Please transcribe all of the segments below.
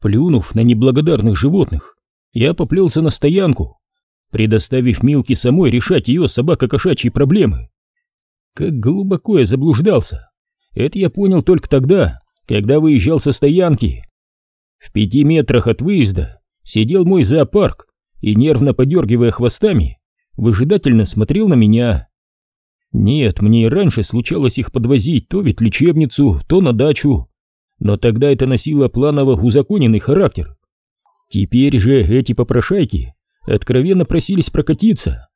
Плюнув на неблагодарных животных, я поплелся на стоянку, предоставив Милке самой решать ее собако-кошачьи проблемы. Как глубоко я заблуждался. Это я понял только тогда, когда выезжал со стоянки. В пяти метрах от выезда сидел мой зоопарк и, нервно подергивая хвостами, выжидательно смотрел на меня. Нет, мне и раньше случалось их подвозить то в лечебницу, то на дачу, но тогда это носило планово узаконенный характер. Теперь же эти попрошайки откровенно просились прокатиться.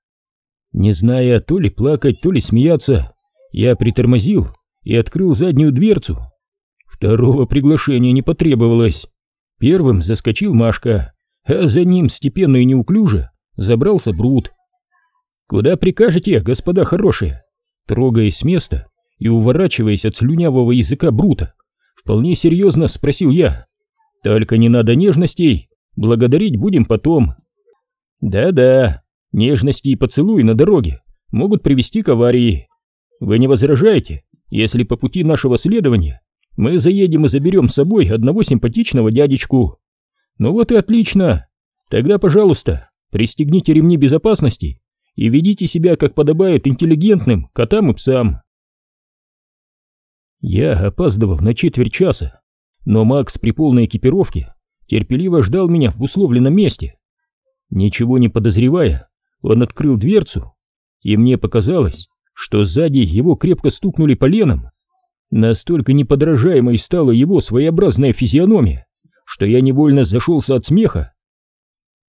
Не зная то ли плакать, то ли смеяться, я притормозил и открыл заднюю дверцу. Второго приглашения не потребовалось. Первым заскочил Машка, а за ним степенно и неуклюже забрался Брут. «Куда прикажете, господа хорошие?» Трогаясь с места и уворачиваясь от слюнявого языка Брута, вполне серьезно спросил я. «Только не надо нежностей, благодарить будем потом». «Да-да, нежности и поцелуи на дороге могут привести к аварии. Вы не возражаете, если по пути нашего следования мы заедем и заберем с собой одного симпатичного дядечку?» «Ну вот и отлично. Тогда, пожалуйста, пристегните ремни безопасности и ведите себя, как подобает интеллигентным котам и псам». Я опаздывал на четверть часа, но Макс при полной экипировке терпеливо ждал меня в условленном месте. Ничего не подозревая, он открыл дверцу, и мне показалось, что сзади его крепко стукнули поленом. Настолько неподражаемой стала его своеобразная физиономия, что я невольно зашелся от смеха.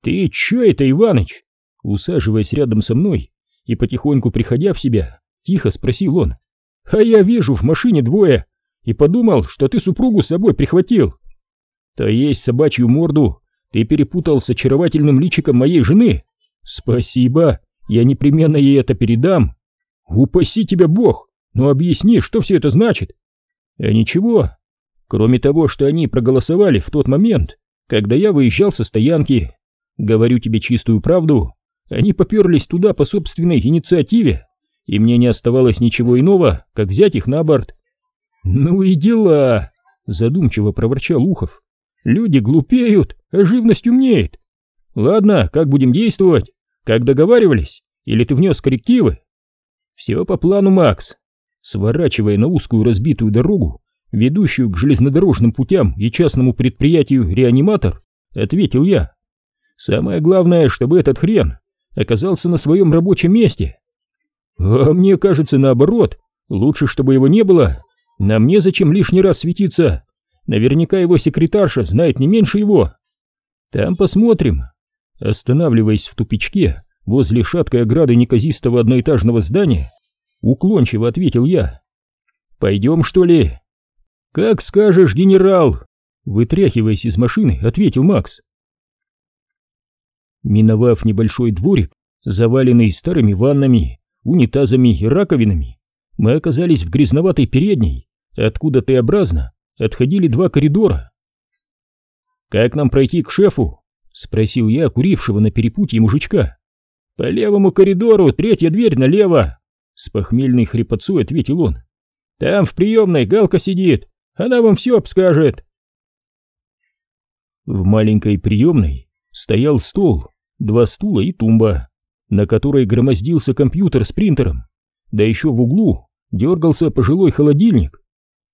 «Ты чё это, Иваныч?» Усаживаясь рядом со мной и потихоньку приходя в себя, тихо спросил он. «А я вижу в машине двое и подумал, что ты супругу с собой прихватил. То есть собачью морду ты перепутал с очаровательным личиком моей жены? Спасибо, я непременно ей это передам. Упаси тебя Бог, но объясни, что все это значит?» «А ничего, Кроме того, что они проголосовали в тот момент, когда я выезжал со стоянки. Говорю тебе чистую правду, они поперлись туда по собственной инициативе, и мне не оставалось ничего иного, как взять их на борт. «Ну и дела!» — задумчиво проворчал Ухов. «Люди глупеют, а живность умнеет. Ладно, как будем действовать? Как договаривались? Или ты внес коррективы?» «Все по плану, Макс». Сворачивая на узкую разбитую дорогу, ведущую к железнодорожным путям и частному предприятию «Реаниматор», ответил я. Самое главное, чтобы этот хрен оказался на своем рабочем месте. А мне кажется, наоборот, лучше, чтобы его не было. На мне зачем лишний раз светиться? Наверняка его секретарша знает не меньше его. Там посмотрим. Останавливаясь в тупичке возле шаткой ограды неказистого одноэтажного здания, уклончиво ответил я. «Пойдем, что ли?» «Как скажешь, генерал!» Вытряхиваясь из машины, ответил Макс. Миновав небольшой дворик, заваленный старыми ваннами, унитазами и раковинами, мы оказались в грязноватой передней, откуда Т-образно отходили два коридора. «Как нам пройти к шефу?» — спросил я курившего на перепутье мужичка. «По левому коридору, третья дверь налево!» С похмельной хрипотцой ответил он. «Там в приемной Галка сидит, она вам все обскажет. В маленькой приемной стоял стол, два стула и тумба, на которой громоздился компьютер с принтером, да еще в углу дергался пожилой холодильник,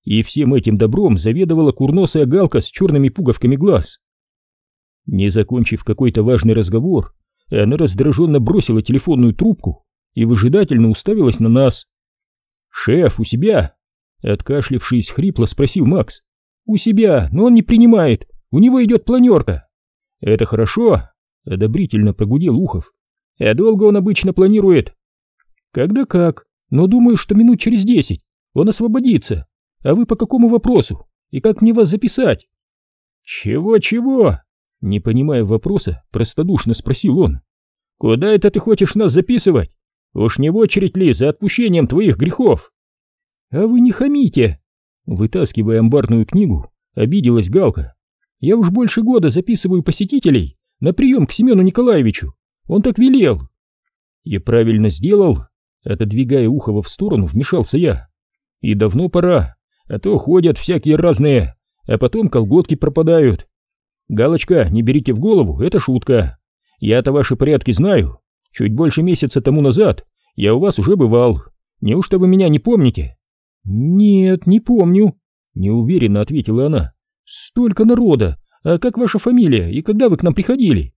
и всем этим добром заведовала курносая галка с черными пуговками глаз. Не закончив какой-то важный разговор, она раздраженно бросила телефонную трубку и выжидательно уставилась на нас. «Шеф, у себя!» Откашлившись, хрипло спросил Макс. «У себя, но он не принимает. У него идет планерка». «Это хорошо», — одобрительно прогудел Ухов. «А долго он обычно планирует?» «Когда как, но думаю, что минут через десять. Он освободится. А вы по какому вопросу? И как мне вас записать?» «Чего-чего?» Не понимая вопроса, простодушно спросил он. «Куда это ты хочешь нас записывать? Уж не в очередь ли за отпущением твоих грехов?» «А вы не хамите!» Вытаскивая амбарную книгу, обиделась Галка. «Я уж больше года записываю посетителей на прием к Семену Николаевичу. Он так велел!» «И правильно сделал!» Отодвигая Ухова в сторону, вмешался я. «И давно пора, а то ходят всякие разные, а потом колготки пропадают. Галочка, не берите в голову, это шутка. Я-то ваши порядки знаю. Чуть больше месяца тому назад я у вас уже бывал. Неужто вы меня не помните? Нет, не помню, неуверенно ответила она. Столько народа. А как ваша фамилия и когда вы к нам приходили?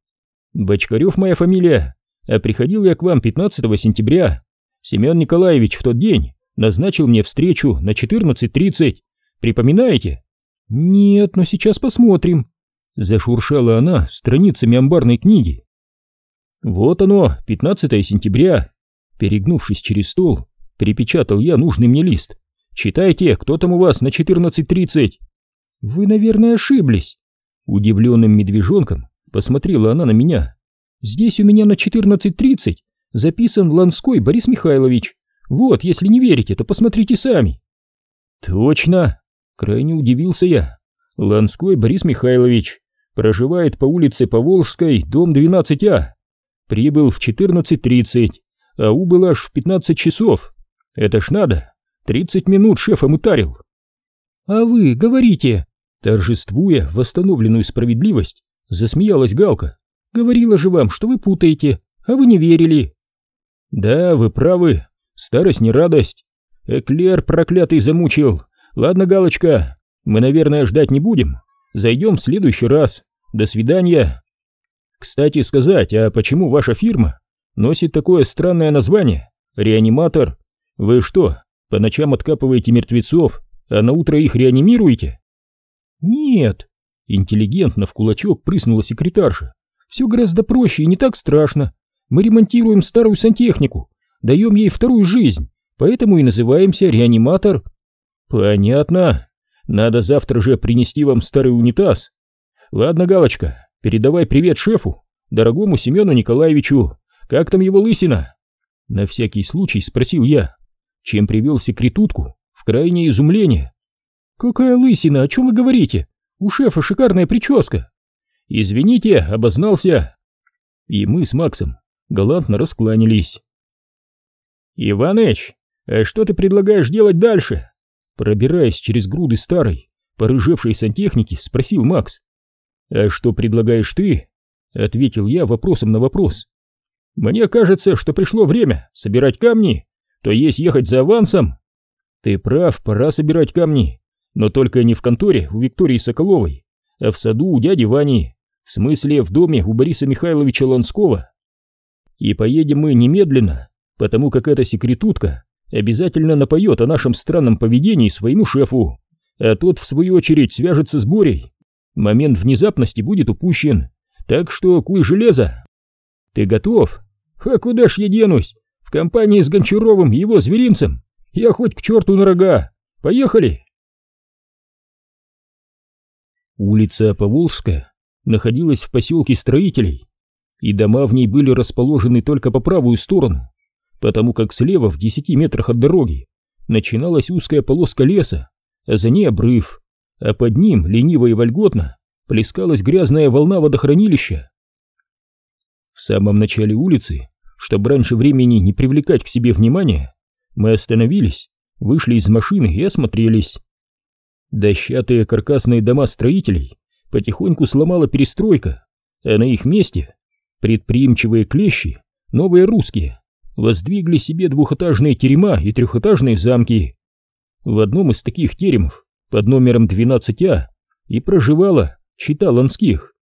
Бочкарев моя фамилия. А приходил я к вам 15 сентября. Семен Николаевич в тот день назначил мне встречу на 14.30. Припоминаете? Нет, но сейчас посмотрим. Зашуршала она страницами амбарной книги. Вот оно, 15 сентября. Перегнувшись через стол, перепечатал я нужный мне лист. Читайте, кто там у вас на 14.30. Вы, наверное, ошиблись. Удивленным медвежонком посмотрела она на меня. Здесь у меня на 14.30 записан Ланской Борис Михайлович. Вот, если не верите, то посмотрите сами. Точно, крайне удивился я. Ланской Борис Михайлович проживает по улице Поволжской, дом 12А. Прибыл в 14.30, а убыл аж в 15 часов. Это ж надо, 30 минут шефом утарил. А вы говорите, торжествуя восстановленную справедливость, засмеялась Галка. Говорила же вам, что вы путаете, а вы не верили. Да, вы правы, старость не радость. Эклер проклятый замучил. Ладно, Галочка, мы, наверное, ждать не будем. Зайдем в следующий раз. До свидания. Кстати сказать, а почему ваша фирма носит такое странное название? Реаниматор. Вы что, по ночам откапываете мертвецов, а на утро их реанимируете? Нет. Интеллигентно в кулачок прыснула секретарша. Все гораздо проще и не так страшно. Мы ремонтируем старую сантехнику, даем ей вторую жизнь, поэтому и называемся реаниматор. Понятно. Надо завтра же принести вам старый унитаз. Ладно, Галочка, передавай привет шефу, дорогому Семену Николаевичу. Как там его лысина? На всякий случай спросил я, чем привел секретутку в крайнее изумление. Какая лысина, о чем вы говорите? У шефа шикарная прическа. Извините, обознался. И мы с Максом галантно раскланялись. Иваныч, а что ты предлагаешь делать дальше? Пробираясь через груды старой, порыжевшей сантехники, спросил Макс. «А что предлагаешь ты?» — ответил я вопросом на вопрос. «Мне кажется, что пришло время собирать камни, то есть ехать за авансом». «Ты прав, пора собирать камни, но только не в конторе у Виктории Соколовой, а в саду у дяди Вани, в смысле в доме у Бориса Михайловича Ланского. И поедем мы немедленно, потому как эта секретутка обязательно напоет о нашем странном поведении своему шефу, а тот, в свою очередь, свяжется с Борей. Момент внезапности будет упущен, так что куй железо. Ты готов? А куда ж я денусь? В компании с Гончаровым и его зверинцем. Я хоть к черту на рога. Поехали! Улица Поволжская находилась в поселке строителей, и дома в ней были расположены только по правую сторону потому как слева в десяти метрах от дороги начиналась узкая полоска леса, а за ней обрыв, а под ним, лениво и вольготно, плескалась грязная волна водохранилища. В самом начале улицы, чтобы раньше времени не привлекать к себе внимания, мы остановились, вышли из машины и осмотрелись. Дощатые каркасные дома строителей потихоньку сломала перестройка, а на их месте предприимчивые клещи, новые русские, воздвигли себе двухэтажные терема и трехэтажные замки. В одном из таких теремов, под номером 12А, и проживала чита Ланских.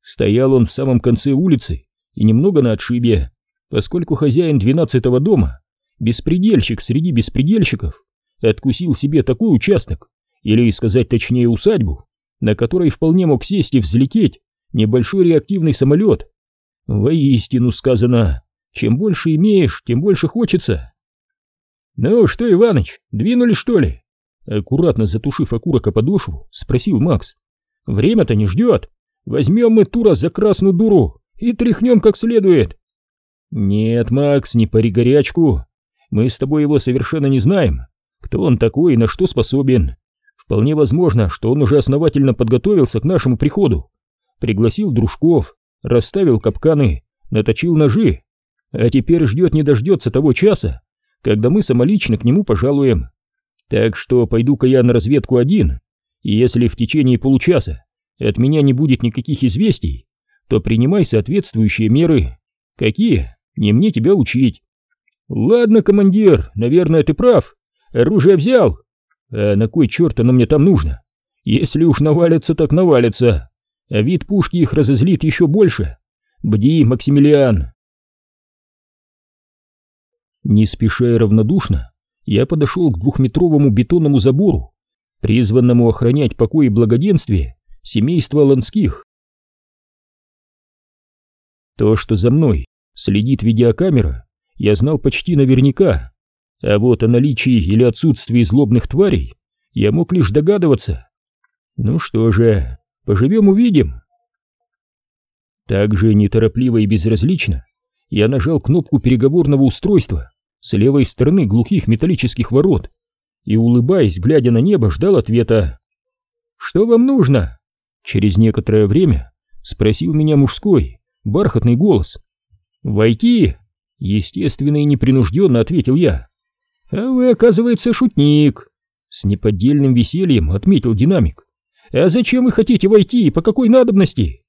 Стоял он в самом конце улицы и немного на отшибе, поскольку хозяин двенадцатого дома, беспредельщик среди беспредельщиков, откусил себе такой участок, или сказать точнее усадьбу, на которой вполне мог сесть и взлететь небольшой реактивный самолет. Воистину сказано, чем больше имеешь, тем больше хочется. Ну что, Иваныч, двинули что ли? Аккуратно затушив окурок о подошву, спросил Макс. Время-то не ждет. Возьмем мы Тура за красную дуру и тряхнем как следует. Нет, Макс, не пари горячку. Мы с тобой его совершенно не знаем. Кто он такой и на что способен. Вполне возможно, что он уже основательно подготовился к нашему приходу. Пригласил дружков, расставил капканы, наточил ножи а теперь ждет не дождется того часа, когда мы самолично к нему пожалуем. Так что пойду-ка я на разведку один, и если в течение получаса от меня не будет никаких известий, то принимай соответствующие меры. Какие? Не мне тебя учить. Ладно, командир, наверное, ты прав. Оружие взял. А на кой черт оно мне там нужно? Если уж навалятся, так навалятся. А вид пушки их разозлит еще больше. Бди, Максимилиан. Не спеша и равнодушно, я подошел к двухметровому бетонному забору, призванному охранять покой и благоденствие семейства Ланских. То, что за мной следит видеокамера, я знал почти наверняка, а вот о наличии или отсутствии злобных тварей я мог лишь догадываться. Ну что же, поживем увидим. Так же неторопливо и безразлично я нажал кнопку переговорного устройства с левой стороны глухих металлических ворот и, улыбаясь, глядя на небо, ждал ответа. «Что вам нужно?» Через некоторое время спросил меня мужской, бархатный голос. «Войти?» Естественно и непринужденно ответил я. «А вы, оказывается, шутник!» С неподдельным весельем отметил динамик. «А зачем вы хотите войти и по какой надобности?»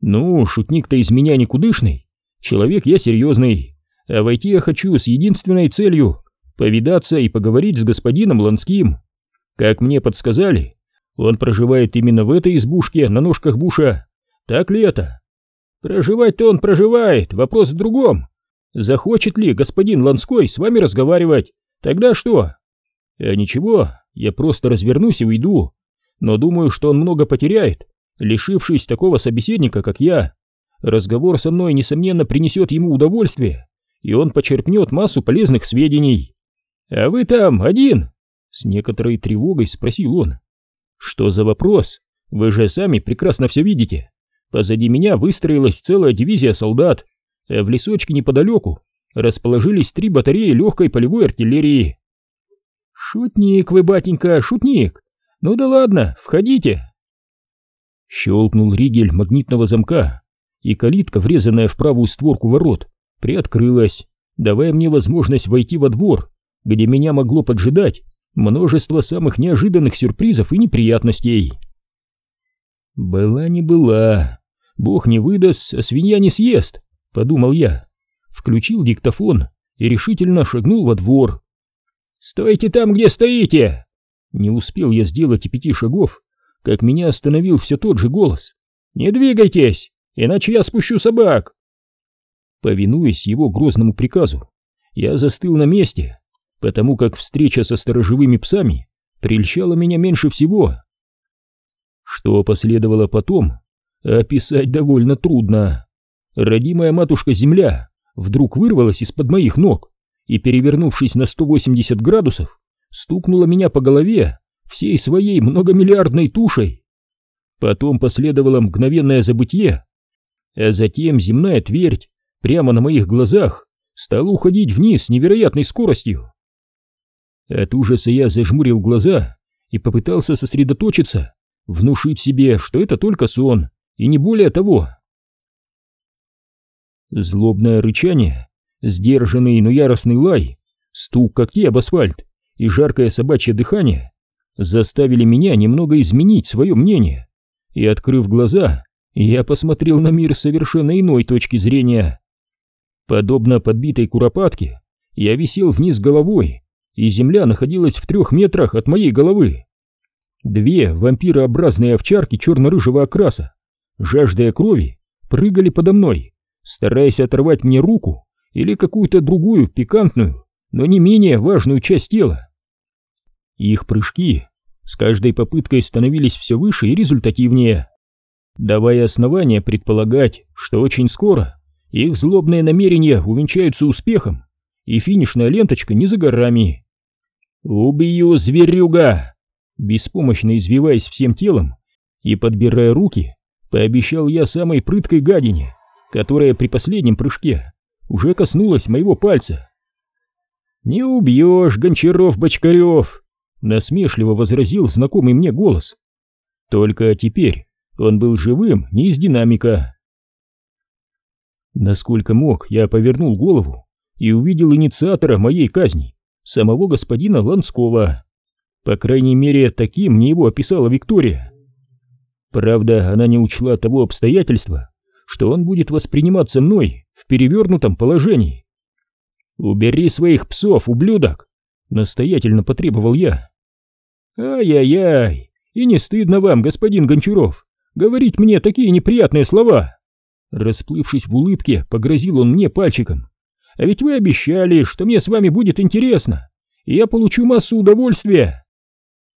«Ну, шутник-то из меня никудышный. Человек я серьезный. А войти я хочу с единственной целью — повидаться и поговорить с господином Ланским. Как мне подсказали, он проживает именно в этой избушке на ножках Буша. Так ли это? Проживать-то он проживает, вопрос в другом. Захочет ли господин Ланской с вами разговаривать? Тогда что? А ничего, я просто развернусь и уйду. Но думаю, что он много потеряет, лишившись такого собеседника, как я. Разговор со мной, несомненно, принесет ему удовольствие, и он почерпнет массу полезных сведений. «А вы там один?» — с некоторой тревогой спросил он. «Что за вопрос? Вы же сами прекрасно все видите. Позади меня выстроилась целая дивизия солдат, а в лесочке неподалеку расположились три батареи легкой полевой артиллерии». «Шутник вы, батенька, шутник! Ну да ладно, входите!» Щелкнул ригель магнитного замка, и калитка, врезанная в правую створку ворот, приоткрылась, давая мне возможность войти во двор, где меня могло поджидать множество самых неожиданных сюрпризов и неприятностей. «Была не была. Бог не выдаст, а свинья не съест», — подумал я. Включил диктофон и решительно шагнул во двор. «Стойте там, где стоите!» Не успел я сделать и пяти шагов, как меня остановил все тот же голос. «Не двигайтесь, иначе я спущу собак!» Повинуясь его грозному приказу, я застыл на месте, потому как встреча со сторожевыми псами прельщала меня меньше всего. Что последовало потом, описать довольно трудно. Родимая матушка-земля вдруг вырвалась из-под моих ног и, перевернувшись на 180 градусов, стукнула меня по голове всей своей многомиллиардной тушей. Потом последовало мгновенное забытье, а затем земная твердь прямо на моих глазах стала уходить вниз невероятной скоростью. От ужаса я зажмурил глаза и попытался сосредоточиться, внушить себе, что это только сон, и не более того. Злобное рычание, сдержанный, но яростный лай, стук когтей об асфальт и жаркое собачье дыхание заставили меня немного изменить свое мнение, и, открыв глаза, я посмотрел на мир с совершенно иной точки зрения. Подобно подбитой куропатке, я висел вниз головой, и земля находилась в трех метрах от моей головы. Две вампирообразные овчарки черно-рыжего окраса, жаждая крови, прыгали подо мной, стараясь оторвать мне руку или какую-то другую пикантную, но не менее важную часть тела. Их прыжки с каждой попыткой становились все выше и результативнее, давая основания предполагать, что очень скоро их злобные намерения увенчаются успехом, и финишная ленточка не за горами. «Убью, зверюга!» Беспомощно извиваясь всем телом и подбирая руки, пообещал я самой прыткой гадине, которая при последнем прыжке уже коснулась моего пальца. «Не убьешь, Гончаров-Бочкарев!» — насмешливо возразил знакомый мне голос. Только теперь он был живым, не из динамика. Насколько мог, я повернул голову и увидел инициатора моей казни, самого господина Ланского. По крайней мере, таким мне его описала Виктория. Правда, она не учла того обстоятельства, что он будет восприниматься мной в перевернутом положении. «Убери своих псов, ублюдок!» — настоятельно потребовал я. «Ай-яй-яй! И не стыдно вам, господин Гончаров, говорить мне такие неприятные слова!» Расплывшись в улыбке, погрозил он мне пальчиком. «А ведь вы обещали, что мне с вами будет интересно, и я получу массу удовольствия!»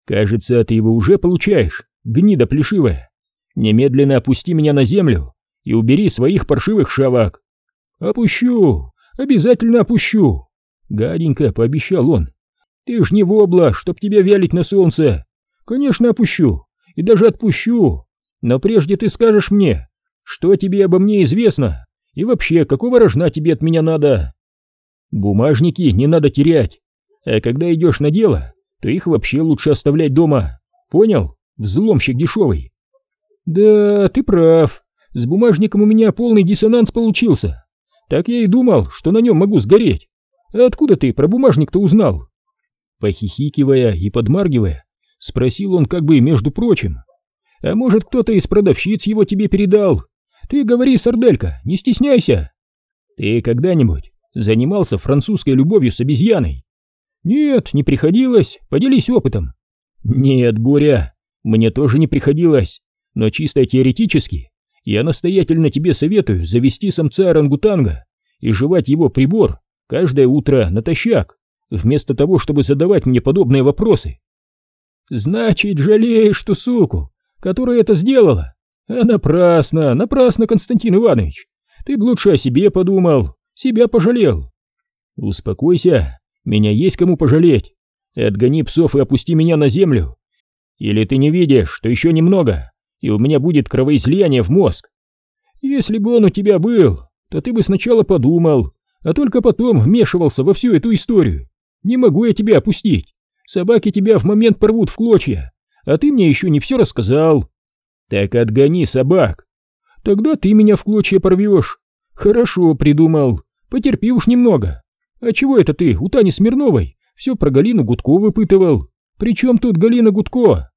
«Кажется, ты его уже получаешь, гнида плешивая! Немедленно опусти меня на землю и убери своих паршивых шавак!» «Опущу! Обязательно опущу!» Гаденько пообещал он. «Ты ж не вобла, чтоб тебя вялить на солнце! Конечно, опущу! И даже отпущу! Но прежде ты скажешь мне, что тебе обо мне известно? И вообще, какого рожна тебе от меня надо? Бумажники не надо терять. А когда идешь на дело, то их вообще лучше оставлять дома. Понял? Взломщик дешевый. Да, ты прав. С бумажником у меня полный диссонанс получился. Так я и думал, что на нем могу сгореть. А откуда ты про бумажник-то узнал? Похихикивая и подмаргивая, спросил он как бы между прочим. А может, кто-то из продавщиц его тебе передал? Ты говори, сарделька, не стесняйся. Ты когда-нибудь занимался французской любовью с обезьяной? Нет, не приходилось, поделись опытом. Нет, Боря, мне тоже не приходилось, но чисто теоретически я настоятельно тебе советую завести самца орангутанга и жевать его прибор каждое утро натощак, вместо того, чтобы задавать мне подобные вопросы. Значит, жалеешь ту суку, которая это сделала? А напрасно, напрасно, Константин Иванович. Ты бы лучше о себе подумал, себя пожалел. Успокойся, меня есть кому пожалеть. Отгони псов и опусти меня на землю. Или ты не видишь, что еще немного, и у меня будет кровоизлияние в мозг? Если бы он у тебя был, то ты бы сначала подумал, а только потом вмешивался во всю эту историю. Не могу я тебя опустить. Собаки тебя в момент порвут в клочья, а ты мне еще не все рассказал. Так отгони собак. Тогда ты меня в клочья порвешь. Хорошо придумал. Потерпи уж немного. А чего это ты у Тани Смирновой все про Галину Гудко выпытывал? Причем тут Галина Гудко?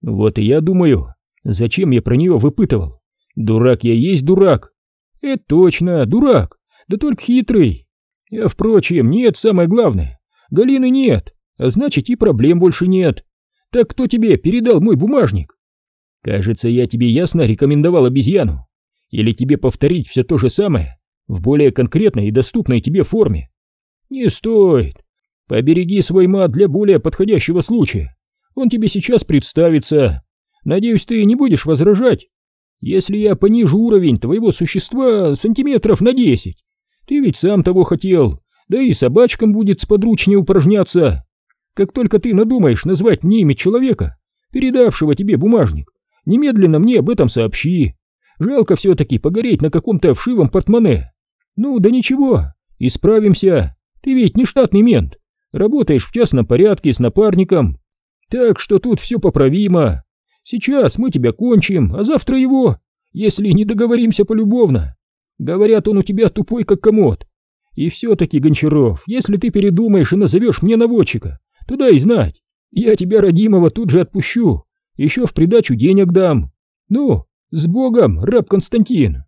Вот и я думаю, зачем я про нее выпытывал? Дурак я есть дурак. Это точно, дурак. Да только хитрый. А впрочем, нет, самое главное. Галины нет, а значит и проблем больше нет. Так кто тебе передал мой бумажник? Кажется, я тебе ясно рекомендовал обезьяну. Или тебе повторить все то же самое в более конкретной и доступной тебе форме? Не стоит. Побереги свой мат для более подходящего случая. Он тебе сейчас представится. Надеюсь, ты не будешь возражать. Если я понижу уровень твоего существа сантиметров на десять. Ты ведь сам того хотел, да и собачкам будет сподручнее упражняться. Как только ты надумаешь назвать мне имя человека, передавшего тебе бумажник, Немедленно мне об этом сообщи. Жалко все-таки погореть на каком-то вшивом портмоне. Ну, да ничего, исправимся. Ты ведь не штатный мент. Работаешь в частном порядке с напарником. Так что тут все поправимо. Сейчас мы тебя кончим, а завтра его, если не договоримся полюбовно. Говорят, он у тебя тупой, как комод. И все-таки, Гончаров, если ты передумаешь и назовешь мне наводчика, туда и знать. Я тебя, родимого, тут же отпущу. Еще в придачу денег дам. Ну, с Богом, раб Константин!»